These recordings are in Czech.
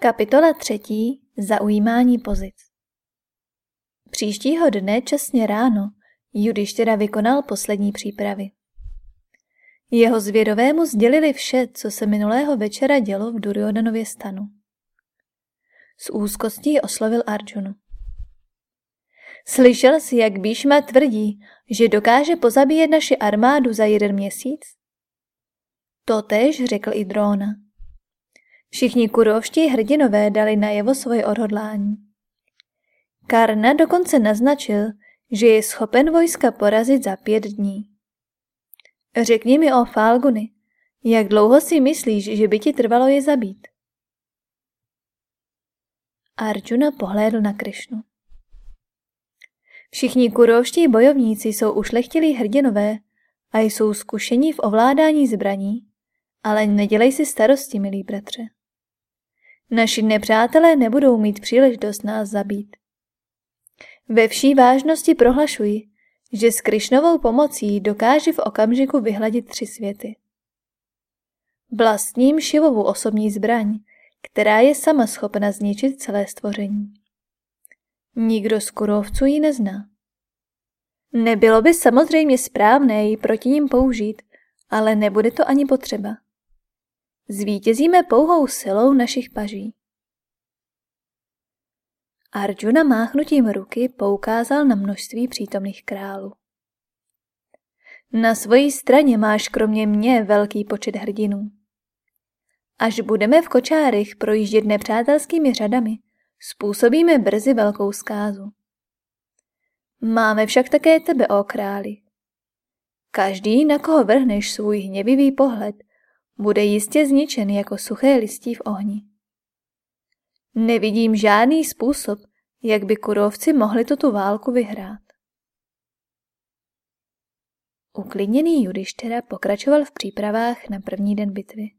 Kapitola třetí. Zaujímání pozic Příštího dne časně ráno Judištěra vykonal poslední přípravy. Jeho zvědovému sdělili vše, co se minulého večera dělo v Duryodanově stanu. S úzkostí oslovil Arjunu. Slyšel jsi, jak Bíšma tvrdí, že dokáže pozabíjet naši armádu za jeden měsíc? Totež řekl i Drona. Všichni kurovští hrdinové dali najevo svoje odhodlání. Karna dokonce naznačil, že je schopen vojska porazit za pět dní. Řekni mi o Falguny, jak dlouho si myslíš, že by ti trvalo je zabít? Arjuna pohlédl na Krišnu. Všichni kurovští bojovníci jsou ušlechtilí hrdinové a jsou zkušení v ovládání zbraní, ale nedělej si starosti, milý bratře. Naši nepřátelé nebudou mít příležitost nás zabít. Ve vší vážnosti prohlašuji, že s Krišnovou pomocí dokáže v okamžiku vyhladit tři světy. Vlastním Šivovu osobní zbraň, která je sama schopna zničit celé stvoření. Nikdo z kurovců ji nezná. Nebylo by samozřejmě správné ji proti ním použít, ale nebude to ani potřeba. Zvítězíme pouhou silou našich paží. Arjuna máchnutím ruky poukázal na množství přítomných králů. Na svojí straně máš kromě mě velký počet hrdinů. Až budeme v kočárech projíždět nepřátelskými řadami, způsobíme brzy velkou zkázu. Máme však také tebe, o králi. Každý, na koho vrhneš svůj hněvivý pohled, bude jistě zničen jako suché listí v ohni. Nevidím žádný způsob, jak by kurovci mohli tuto válku vyhrát. Uklidněný Judištera pokračoval v přípravách na první den bitvy.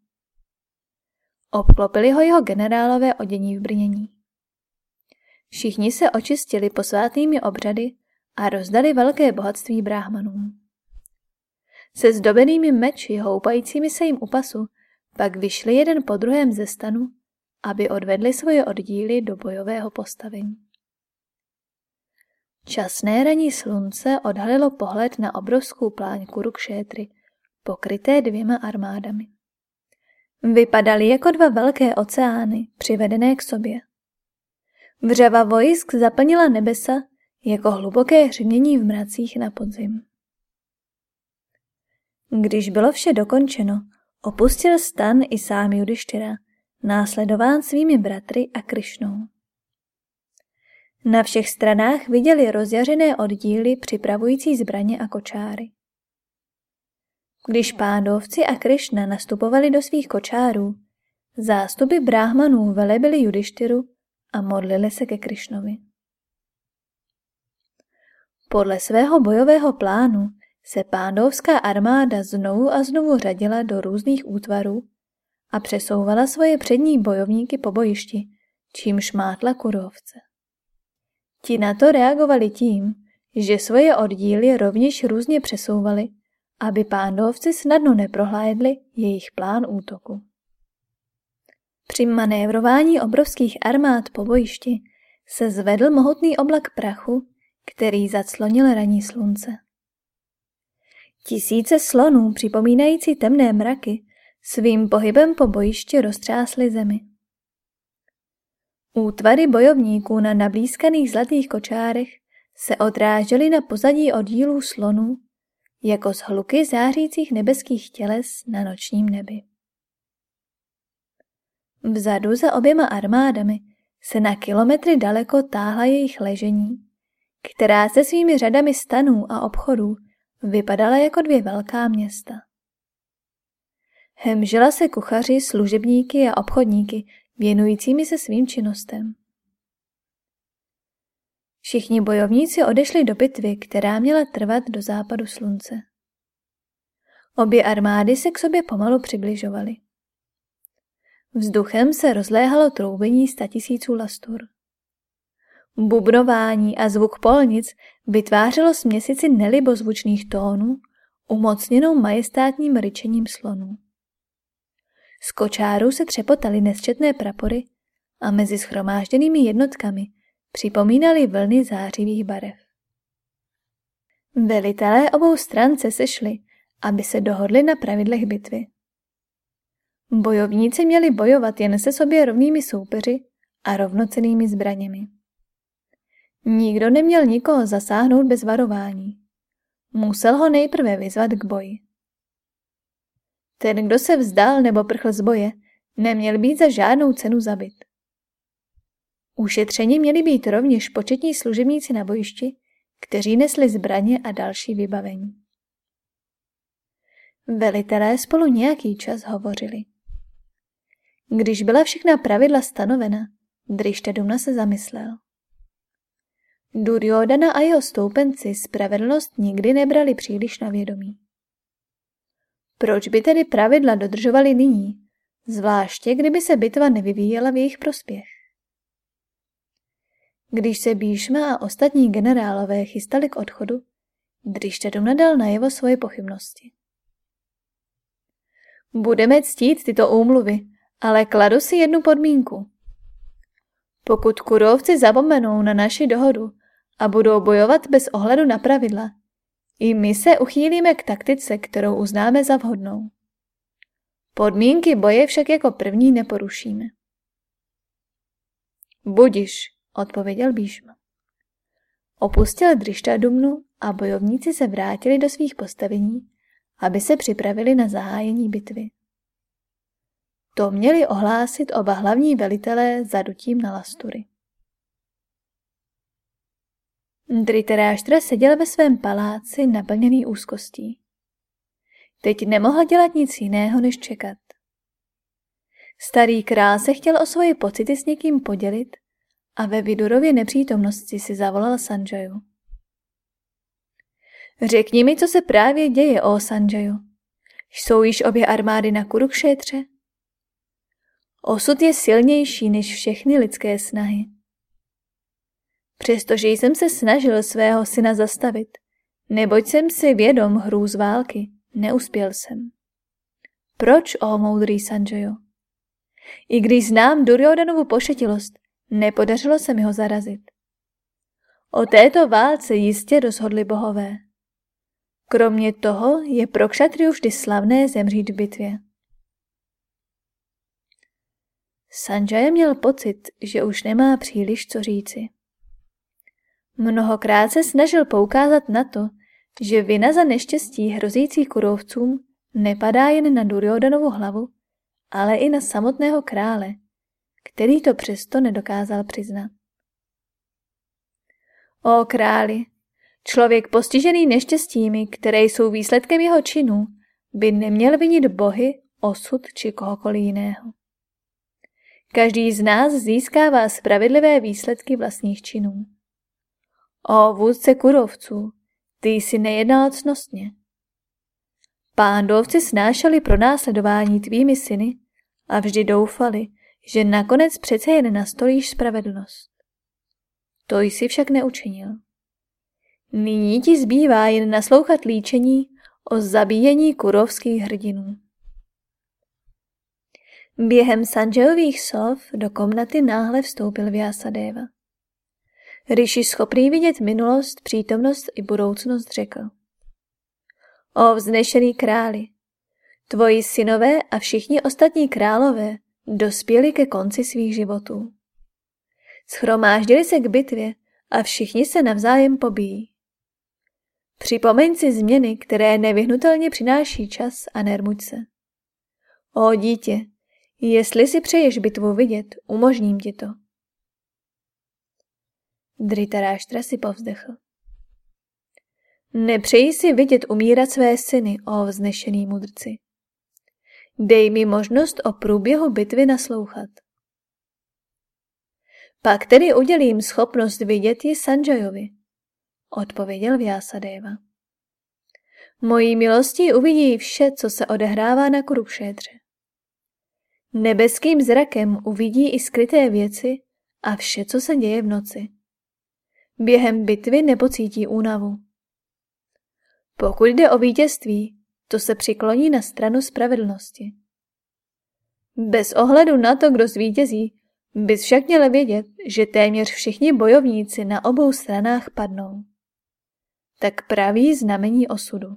Obklopili ho jeho generálové odění v brnění. Všichni se očistili posvátnými obřady a rozdali velké bohatství bráhmanům. Se zdobenými meči houpajícími se jim u pasu pak vyšli jeden po druhém ze stanu, aby odvedli svoje oddíly do bojového postavení. Časné raní slunce odhalilo pohled na obrovskou pláň Kurukšétry, pokryté dvěma armádami. Vypadaly jako dva velké oceány, přivedené k sobě. Vřava vojsk zaplnila nebesa jako hluboké hřmění v mracích na podzim. Když bylo vše dokončeno, opustil stan i sám Judištyra, následován svými bratry a Krišnou. Na všech stranách viděli rozjařené oddíly připravující zbraně a kočáry. Když pádovci a Krišna nastupovali do svých kočárů, zástupy bráhmanů velebili Judištyru a modlili se ke Krišnovi. Podle svého bojového plánu se pándovská armáda znovu a znovu řadila do různých útvarů a přesouvala svoje přední bojovníky po bojišti, čímž mátla kurovce. Ti na to reagovali tím, že svoje oddíly rovněž různě přesouvali, aby pándovci snadno neprohlédli jejich plán útoku. Při manévrování obrovských armád po bojišti se zvedl mohutný oblak prachu, který zaclonil raní slunce. Tisíce slonů, připomínající temné mraky, svým pohybem po bojišti roztřásly zemi. Útvary bojovníků na nablízkaných zlatých kočárech se odrážely na pozadí oddílů slonů, jako z hluky zářících nebeských těles na nočním nebi. Vzadu za oběma armádami se na kilometry daleko táhla jejich ležení, která se svými řadami stanů a obchodů vypadala jako dvě velká města. Hemžela se kuchaři, služebníky a obchodníky, věnujícími se svým činnostem. Všichni bojovníci odešli do bitvy, která měla trvat do západu slunce. Obě armády se k sobě pomalu přibližovaly. Vzduchem se rozléhalo troubení statisíců lastur. Bubnování a zvuk polnic vytvářelo směsici nelibozvučných tónů, umocněnou majestátním ryčením slonů. Z kočáru se třepotaly nesčetné prapory a mezi schromážděnými jednotkami připomínaly vlny zářivých barev. Velitelé obou stran se sešli, aby se dohodli na pravidlech bitvy. Bojovníci měli bojovat jen se sobě rovnými soupeři a rovnocenými zbraněmi. Nikdo neměl nikoho zasáhnout bez varování. Musel ho nejprve vyzvat k boji. Ten, kdo se vzdal nebo prchl z boje, neměl být za žádnou cenu zabit. Ušetřeni měli být rovněž početní služebníci na bojišti, kteří nesli zbraně a další vybavení. Velitelé spolu nějaký čas hovořili. Když byla všechna pravidla stanovena, Drištadumna se zamyslel. Duryodana a jeho stoupenci spravedlnost nikdy nebrali příliš na vědomí. Proč by tedy pravidla dodržovali nyní, zvláště kdyby se bitva nevyvíjela v jejich prospěch? Když se Bíšma a ostatní generálové chystali k odchodu, Drištadumna dal najevo svoje pochybnosti. Budeme ctít tyto úmluvy, ale kladu si jednu podmínku. Pokud kurovci zapomenou na naši dohodu a budou bojovat bez ohledu na pravidla, i my se uchýlíme k taktice, kterou uznáme za vhodnou. Podmínky boje však jako první neporušíme. Budiš, odpověděl Bíšma. Opustil Drištadumnu a bojovníci se vrátili do svých postavení, aby se připravili na zahájení bitvy. To měli ohlásit oba hlavní velitelé zadutím na lastury. Dritaráštra seděl ve svém paláci naplněný úzkostí. Teď nemohl dělat nic jiného, než čekat. Starý král se chtěl o svoje pocity s někým podělit a ve Vidurově nepřítomnosti si zavolal Sanjaju. Řekni mi, co se právě děje, o Sanjaju. Jsou již obě armády na Kurukšetře? Osud je silnější než všechny lidské snahy. Přestože jsem se snažil svého syna zastavit, neboť jsem si vědom hrůz války, neuspěl jsem. Proč, o moudrý Sanjayo? I když znám Duryodanovu pošetilost, nepodařilo se mi ho zarazit. O této válce jistě rozhodli bohové. Kromě toho je pro kšatriu vždy slavné zemřít v bitvě. Sanjaya měl pocit, že už nemá příliš co říci. Mnohokrát se snažil poukázat na to, že vina za neštěstí hrozící kurovcům nepadá jen na Duryodanovu hlavu, ale i na samotného krále, který to přesto nedokázal přiznat. O králi, člověk postižený neštěstími, které jsou výsledkem jeho činů, by neměl vinit bohy, osud či kohokoliv jiného. Každý z nás získává spravedlivé výsledky vlastních činů. O vůdce kurovců, ty jsi nejednal cnostně. Pándovci snášeli pro následování tvými syny a vždy doufali, že nakonec přece jen nastolíš spravedlnost. To jsi však neučinil. Nyní ti zbývá jen naslouchat líčení o zabíjení kurovských hrdinů. Během Sanjayových sov do komnaty náhle vstoupil Vyasadeva. Rishi schopný vidět minulost, přítomnost i budoucnost řekl. O vznešený králi, tvoji synové a všichni ostatní králové dospěli ke konci svých životů. Schromáždili se k bitvě a všichni se navzájem pobíjí. Připomeň si změny, které nevyhnutelně přináší čas a nermuď se. O dítě, Jestli si přeješ bitvu vidět, umožním ti to. Dritaráštra si povzdechl. Nepřeji si vidět umírat své syny, o vznešený mudrci. Dej mi možnost o průběhu bitvy naslouchat. Pak tedy udělím schopnost vidět ji Sanjayovi, odpověděl Vyasadeva. Mojí milostí uvidí vše, co se odehrává na Kurukšétře. Nebeským zrakem uvidí i skryté věci a vše, co se děje v noci. Během bitvy nepocítí únavu. Pokud jde o vítězství, to se přikloní na stranu spravedlnosti. Bez ohledu na to, kdo zvítězí, Bys však měl vědět, že téměř všichni bojovníci na obou stranách padnou. Tak praví znamení osudu.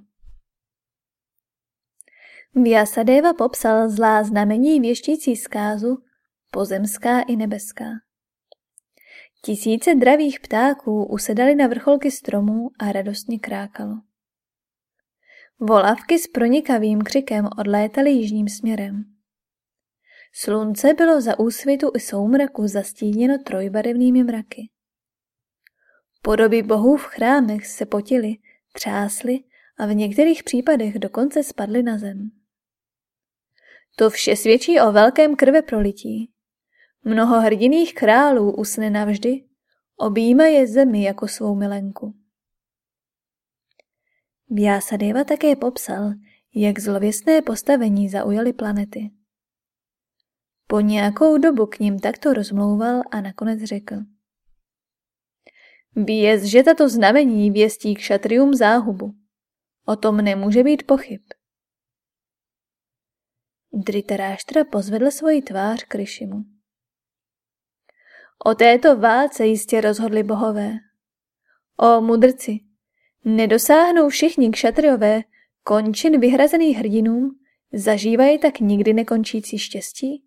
Vyasadeva popsal zlá znamení věštící zkázu, pozemská i nebeská. Tisíce dravých ptáků usedali na vrcholky stromů a radostně krákalo. Volavky s pronikavým křikem odlétaly jižním směrem. Slunce bylo za úsvitu i soumraku zastíněno trojbarevnými mraky. Podoby bohů v chrámech se potily, třásly a v některých případech dokonce spadly na zem. To vše svědčí o velkém krve prolití. Mnoho hrdiných králů usne navždy, objíma je zemi jako svou milenku. Vyasadeva také popsal, jak zlověstné postavení zaujaly planety. Po nějakou dobu k ním takto rozmlouval a nakonec řekl. Věz, že tato znamení věstí k šatrium záhubu. O tom nemůže být pochyb. Dritaráštra pozvedl svoji tvář k Rishimu. O této válce jistě rozhodli bohové. O mudrci, nedosáhnou všichni kšatriové končin vyhrazených hrdinům, zažívají tak nikdy nekončící štěstí?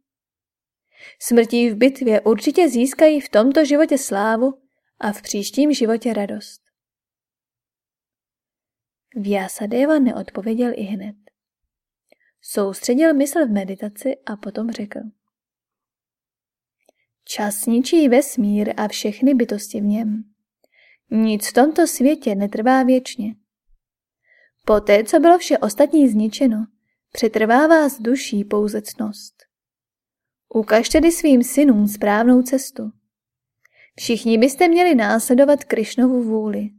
Smrtí v bitvě určitě získají v tomto životě slávu a v příštím životě radost. Vyasadeva neodpověděl i hned. Soustředil mysl v meditaci a potom řekl. Čas ničí vesmír a všechny bytosti v něm. Nic v tomto světě netrvá věčně. Poté, co bylo vše ostatní zničeno, přetrvává z duší pouze cnost. Ukaž tedy svým synům správnou cestu. Všichni byste měli následovat Krišnovu vůli.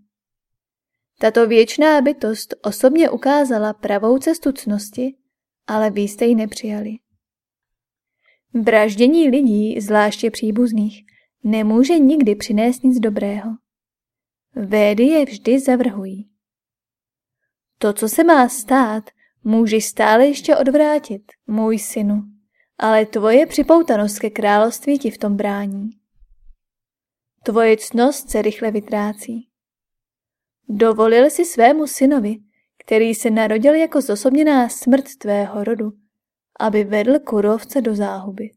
Tato věčná bytost osobně ukázala pravou cestu cnosti, ale vy jste ji nepřijali. Vraždění lidí, zvláště příbuzných, nemůže nikdy přinést nic dobrého. Védy je vždy zavrhují. To, co se má stát, můžeš stále ještě odvrátit, můj synu, ale tvoje připoutanost ke království ti v tom brání. Tvoje cnost se rychle vytrácí. Dovolil si svému synovi, který se narodil jako zosobněná smrt tvého rodu, aby vedl kurovce do záhuby.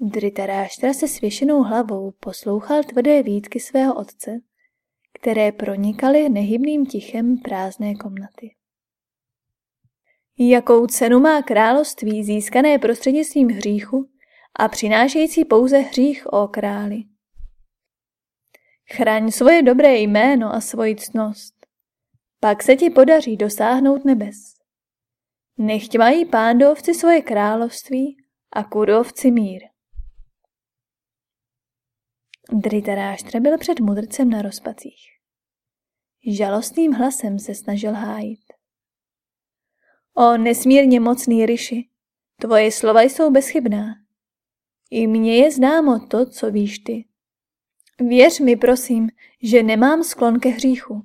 Dritaráštra se svěšenou hlavou poslouchal tvrdé výtky svého otce, které pronikaly nehybným tichem prázdné komnaty. Jakou cenu má království získané prostřednictvím hříchu a přinášející pouze hřích o králi? Chraň svoje dobré jméno a svoji ctnost. Pak se ti podaří dosáhnout nebes. Nechť mají pándovci svoje království a kurovci mír. Dritaráštra byl před mudrcem na rozpacích. Žalostným hlasem se snažil hájit. O nesmírně mocný ryši, tvoje slova jsou bezchybná. I mně je známo to, co víš ty. Věř mi, prosím, že nemám sklon ke hříchu.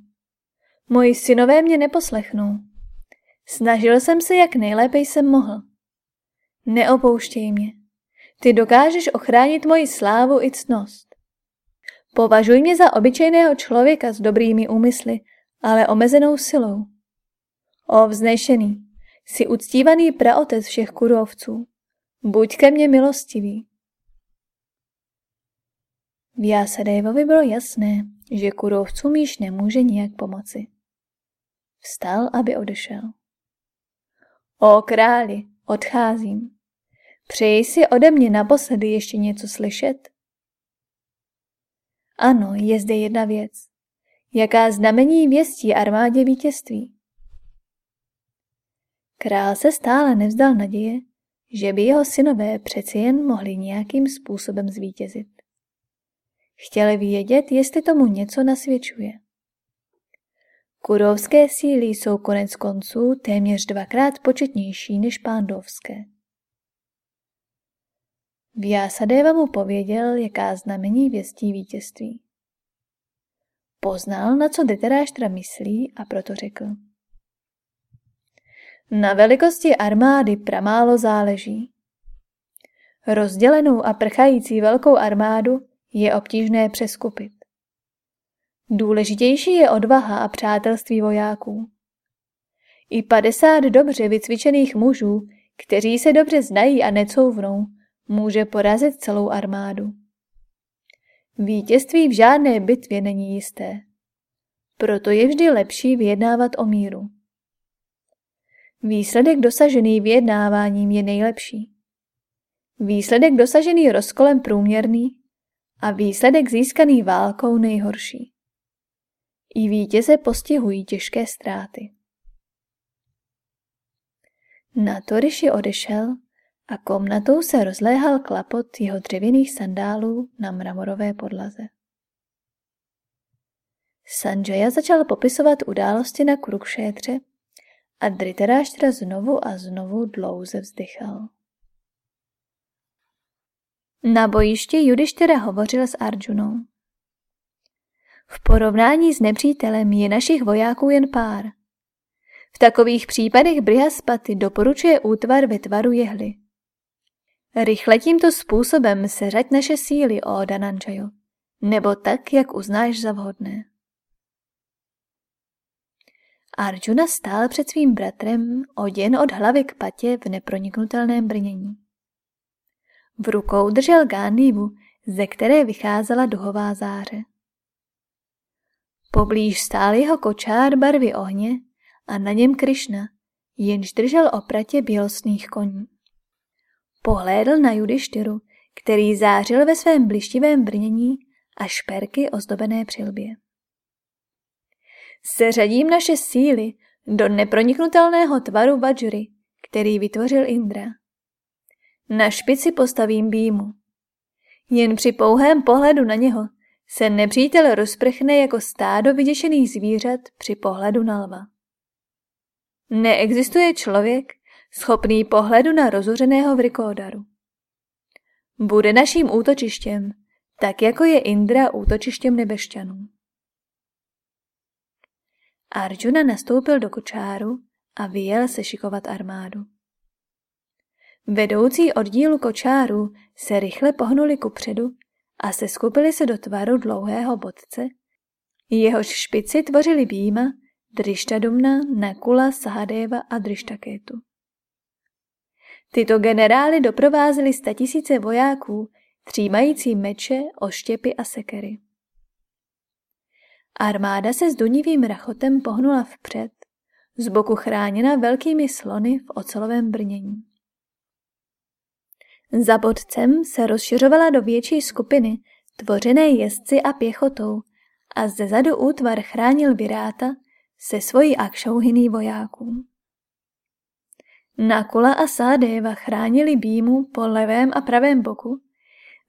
Moji synové mě neposlechnou. Snažil jsem se, jak nejlépe jsem mohl. Neopouštěj mě. Ty dokážeš ochránit moji slávu i ctnost. Považuj mě za obyčejného člověka s dobrými úmysly, ale omezenou silou. O vznešený, jsi uctívaný praotec všech kurovců. Buď ke mně milostivý. Vyasadévovi bylo jasné, že kurovcům již nemůže nijak pomoci. Vstal, aby odešel. O králi, odcházím. Přeji si ode mě naposledy ještě něco slyšet? Ano, je zde jedna věc. Jaká znamení věstí armádě vítězství? Král se stále nevzdal naděje, že by jeho synové přeci jen mohli nějakým způsobem zvítězit. Chtěli vědět, jestli tomu něco nasvědčuje. Kurovské síly jsou konec konců téměř dvakrát početnější než pándovské. Vyasadeva mu pověděl, jaká znamení věstí vítězství. Poznal, na co Dhritarashtra myslí a proto řekl. Na velikosti armády pramálo záleží. rozdělenou a prchající velkou armádu je obtížné přeskupit. Důležitější je odvaha a přátelství vojáků. I 50 dobře vycvičených mužů, kteří se dobře znají a necouvnou, může porazit celou armádu. Vítězství v žádné bitvě není jisté. Proto je vždy lepší vyjednávat o míru. Výsledek dosažený vyjednáváním je nejlepší. Výsledek dosažený rozkolem průměrný a výsledek získaný válkou nejhorší. I vítěze postihují těžké ztráty. Na to Rishi odešel a komnatou se rozléhal klapot jeho dřevěných sandálů na mramorové podlaze. Sanjaya začal popisovat události na Kurukšétře a Dritaráštra znovu a znovu dlouze vzdychal. Na bojišti Judištěra hovořil s Arjunou. V porovnání s nepřítelem je našich vojáků jen pár. V takových případech Brihaspaty doporučuje útvar ve tvaru jehly. Rychle tímto způsobem seřaď naše síly, o Danančajo, nebo tak, jak uznáš za vhodné. Arjuna stál před svým bratrem, oděn od hlavy k patě v neproniknutelném brnění. V rukou držel Gándivu, ze které vycházela duhová záře. Poblíž stál jeho kočár barvy ohně a na něm Krišna, jenž držel opratě bělostných koní. Pohlédl na Judištyru, který zářil ve svém blištivém brnění a šperky ozdobené přilbě. Seřadím naše síly do neproniknutelného tvaru Vajry, který vytvořil Indra. Na špici postavím býmu. Jen při pouhém pohledu na něho se nepřítel rozprchne jako stádo vyděšených zvířat při pohledu na lva. Neexistuje člověk, schopný pohledu na rozuřeného vrikódaru. Bude naším útočištěm, tak jako je Indra útočištěm nebešťanů. Arjuna nastoupil do kočáru a vyjel se šikovat armádu. Vedoucí oddílu kočáru se rychle pohnuli kupředu a se skupili se do tvaru dlouhého bodce, jehož špici tvořili býma, Drištadumna, Nakula, Sahadeva a Drištakétu. Tyto generály doprovázely statisíce vojáků, třímající meče, oštěpy a sekery. Armáda se s dunivým rachotem pohnula vpřed, z boku chráněna velkými slony v ocelovém brnění. Za bodcem se rozšiřovala do větší skupiny, tvořené jezdci a pěchotou, a ze zadu útvar chránil Viráta se svojí akšouhyný vojákům. Nakula a Sádeva chránili Bímu po levém a pravém boku,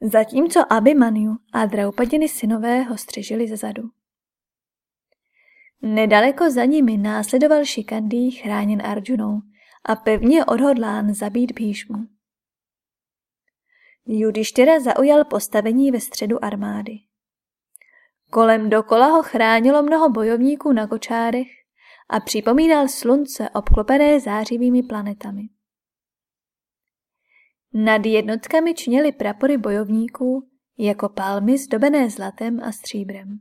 zatímco Abhimanyu a Draupadiny synové ho střežili zezadu. Nedaleko za nimi následoval Šikandý chráněn Arjunou a pevně odhodlán zabít Bhíšmu. Judištěra zaujal postavení ve středu armády. Kolem dokola ho chránilo mnoho bojovníků na kočárech a připomínal slunce obklopené zářivými planetami. Nad jednotkami čněly prapory bojovníků jako palmy zdobené zlatem a stříbrem.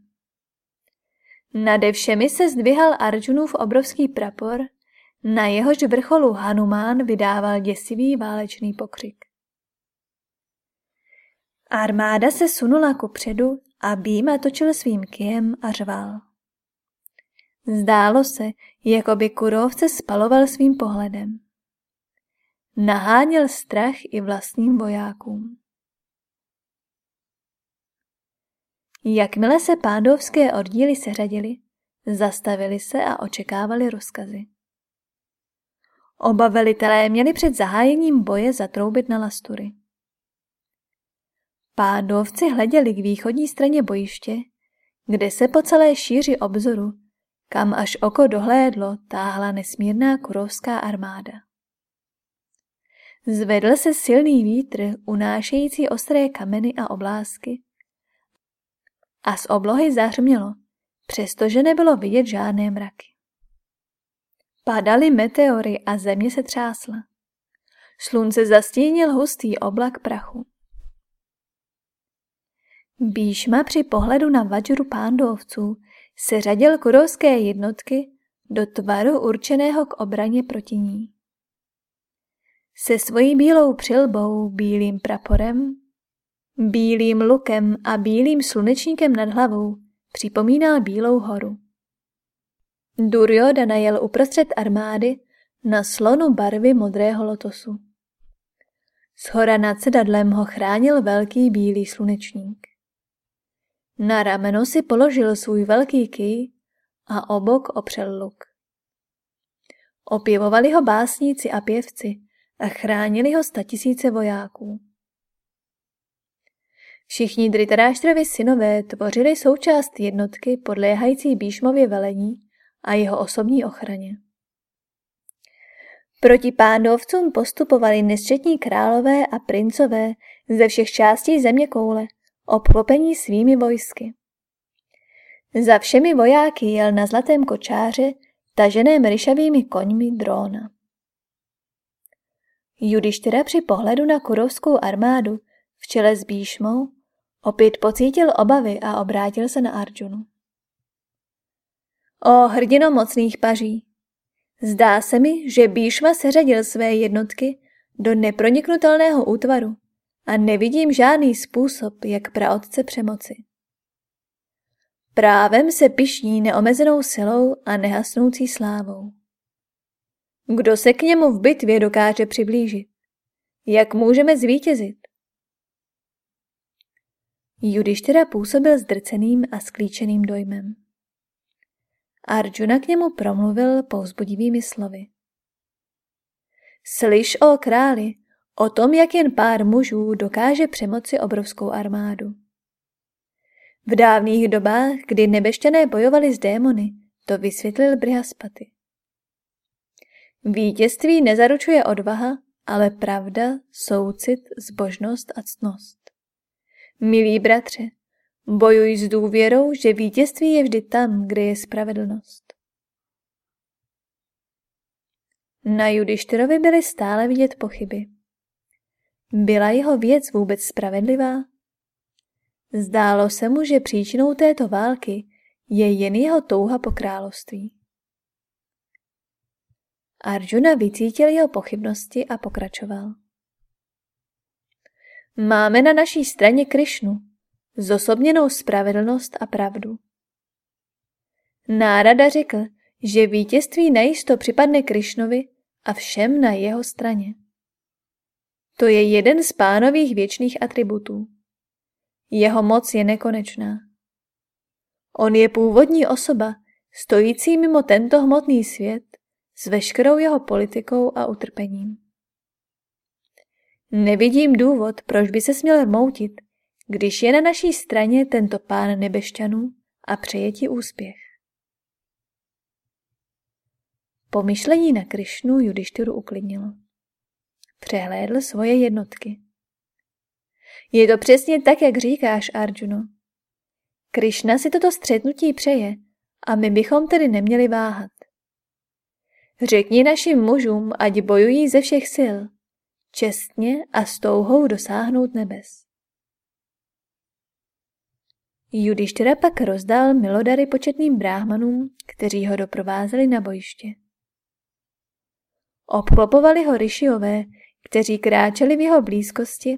Nade všemi se zdvihal Arjunův obrovský prapor, na jehož vrcholu Hanumán vydával děsivý válečný pokřik. Armáda se sunula kupředu a Býma točil svým kijem a řval. Zdálo se, jako by kurovce spaloval svým pohledem. Naháněl strach i vlastním vojákům. Jakmile se pádovské oddíly seřadily, zastavili se a očekávali rozkazy. Oba velitelé měli před zahájením boje zatroubit na lastury. Pádovci hleděli k východní straně bojiště, kde se po celé šíři obzoru, kam až oko dohlédlo, táhla nesmírná kurovská armáda. Zvedl se silný vítr, unášející ostré kameny a oblásky. A z oblohy zahřmělo, přestože nebylo vidět žádné mraky. Padaly meteory a země se třásla. slunce zastínil hustý oblak prachu. Bíšma při pohledu na Vajru pándovců se řadil kurovské jednotky do tvaru určeného k obraně proti ní. Se svojí bílou přilbou, bílým praporem, bílým lukem a bílým slunečníkem nad hlavou připomínal Bílou horu. Duryodhana jel uprostřed armády na slonu barvy modrého lotosu. Z hora nad sedadlem ho chránil velký bílý slunečník. Na rameno si položil svůj velký ký a obok opřel luk. Opěvovali ho básníci a pěvci a chránili ho statisíce vojáků. Všichni Dritaráštrovi synové tvořili součást jednotky podléhající Bíšmově velení a jeho osobní ochraně. Proti pándovcům postupovali nesčetní králové a princové ze všech částí země koule, obklopení svými vojsky. Za všemi vojáky jel na zlatém kočáře, taženém ryšavými koňmi dróna. Judištyra při pohledu na kurovskou armádu v čele s Bíšmou opět pocítil obavy a obrátil se na Arjunu. O hrdino mocných paří, zdá se mi, že Bíšma seřadil své jednotky do neproniknutelného útvaru a nevidím žádný způsob, jak praotce přemoci. Právem se pišní neomezenou silou a nehasnoucí slávou. Kdo se k němu v bitvě dokáže přiblížit? Jak můžeme zvítězit? Judištyra působil zdrceným a sklíčeným dojmem. Arjuna k němu promluvil povzbudivými slovy. Slyš, o králi, o tom, jak jen pár mužů dokáže přemoci obrovskou armádu. V dávných dobách, kdy nebešťané bojovali s démony, to vysvětlil Brihaspaty. Vítězství nezaručuje odvaha, ale pravda, soucit, zbožnost a ctnost. Milí bratře, bojuj s důvěrou, že vítězství je vždy tam, kde je spravedlnost. Na Judištyrovi byly stále vidět pochyby. Byla jeho věc vůbec spravedlivá? Zdálo se mu, že příčinou této války je jen jeho touha po království. Arjuna vycítil jeho pochybnosti a pokračoval. Máme na naší straně Krišnu, zosobněnou spravedlnost a pravdu. Nárada řekl, že vítězství najisto připadne Krišnovi a všem na jeho straně. To je jeden z pánových věčných atributů. Jeho moc je nekonečná. On je původní osoba, stojící mimo tento hmotný svět s veškerou jeho politikou a utrpením. Nevidím důvod, proč by se směl moutit, když je na naší straně tento pán nebešťanů a přeje ti úspěch. Pomyšlení na Krišnu Judištyru uklidnilo. Přehlédl svoje jednotky. Je to přesně tak, jak říkáš, Arjuno. Krišna si toto střetnutí přeje a my bychom tedy neměli váhat. Řekni našim mužům, ať bojují ze všech sil, čestně a s touhou dosáhnout nebes. Judištyra pak rozdal milodary početným bráhmanům, kteří ho doprovázeli na bojiště. Obklopovali ho ryšiové, kteří kráčeli v jeho blízkosti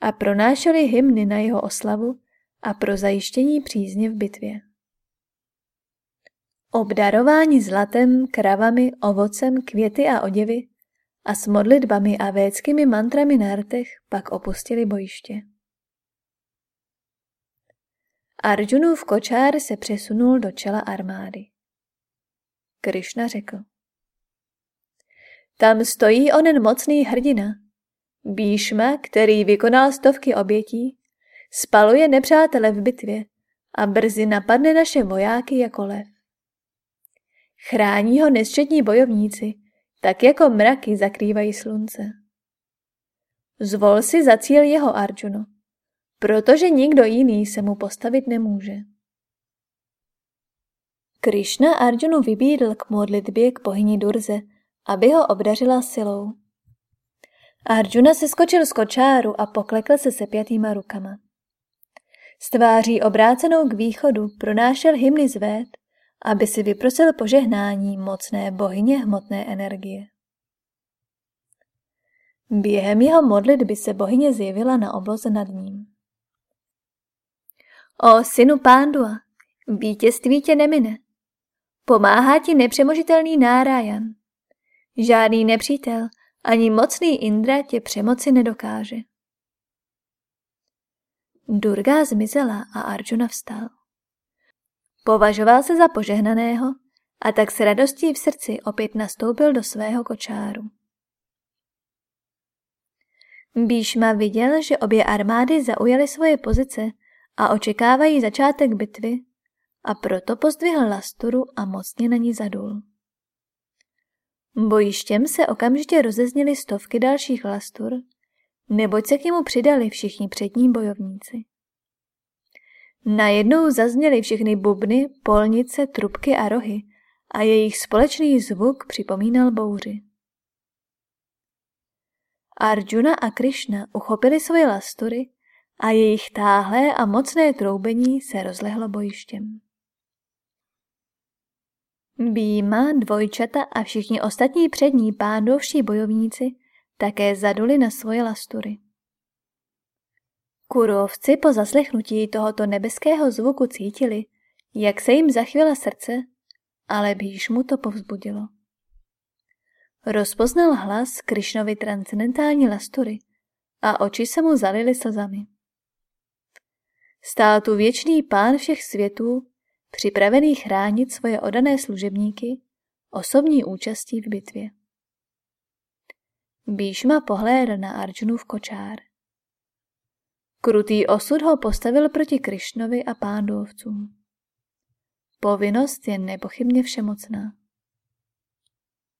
a pronášeli hymny na jeho oslavu a pro zajištění přízně v bitvě. Obdarování zlatem, kravami, ovocem, květy a oděvy a s modlitbami a véckými mantrami na rtech pak opustili bojiště. Arjunův kočár se přesunul do čela armády. Krišna řekl. Tam stojí onen mocný hrdina. Bíšma, který vykonal stovky obětí, spaluje nepřátele v bitvě a brzy napadne naše vojáky jako lev. Chrání ho nesčetní bojovníci, tak jako mraky zakrývají slunce. Zvol si za cíl jeho Arjuno, protože nikdo jiný se mu postavit nemůže. Krishna Arjunu vybídl k modlitbě k bohyni Durze, aby ho obdařila silou. Arjuna se skočil z kočáru a poklekl se sepjatýma rukama. S tváří obrácenou k východu pronášel hymny zvét, aby si vyprosil požehnání mocné bohyně hmotné energie. Během jeho modlitby se bohyně zjevila na obloze nad ním. O synu Pándua, vítězství tě nemine. Pomáhá ti nepřemožitelný nárajan. Žádný nepřítel ani mocný Indra tě přemoci nedokáže. Durga zmizela a Arjuna vstal. Považoval se za požehnaného a tak s radostí v srdci opět nastoupil do svého kočáru. Bíšma viděl, že obě armády zaujaly svoje pozice a očekávají začátek bitvy a proto pozdvihl lasturu a mocně na ní zadul. Bojištěm se okamžitě rozezněly stovky dalších lastur, neboť se k němu přidali všichni přední bojovníci. Najednou zazněly všechny bubny, polnice, trubky a rohy a jejich společný zvuk připomínal bouři. Arjuna a Krishna uchopili svoje lastury a jejich táhlé a mocné troubení se rozlehlo bojištěm. Býma, dvojčata a všichni ostatní přední pándovští bojovníci také zaduli na svoje lastury. Kurovci po zaslechnutí tohoto nebeského zvuku cítili, jak se jim zachvěla srdce, ale mu to povzbudilo. Rozpoznal hlas Krišnovi transcendentální lastury a oči se mu zalily slzami. Stál tu věčný pán všech světů, připravený chránit svoje odané služebníky osobní účastí v bitvě. Bíšma pohlédl na Arjunův kočár. Krutý osud ho postavil proti Krišnovi a pándovcům. Povinnost je nepochybně všemocná.